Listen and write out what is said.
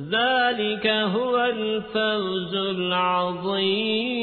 ذلك هو الفوز العظيم.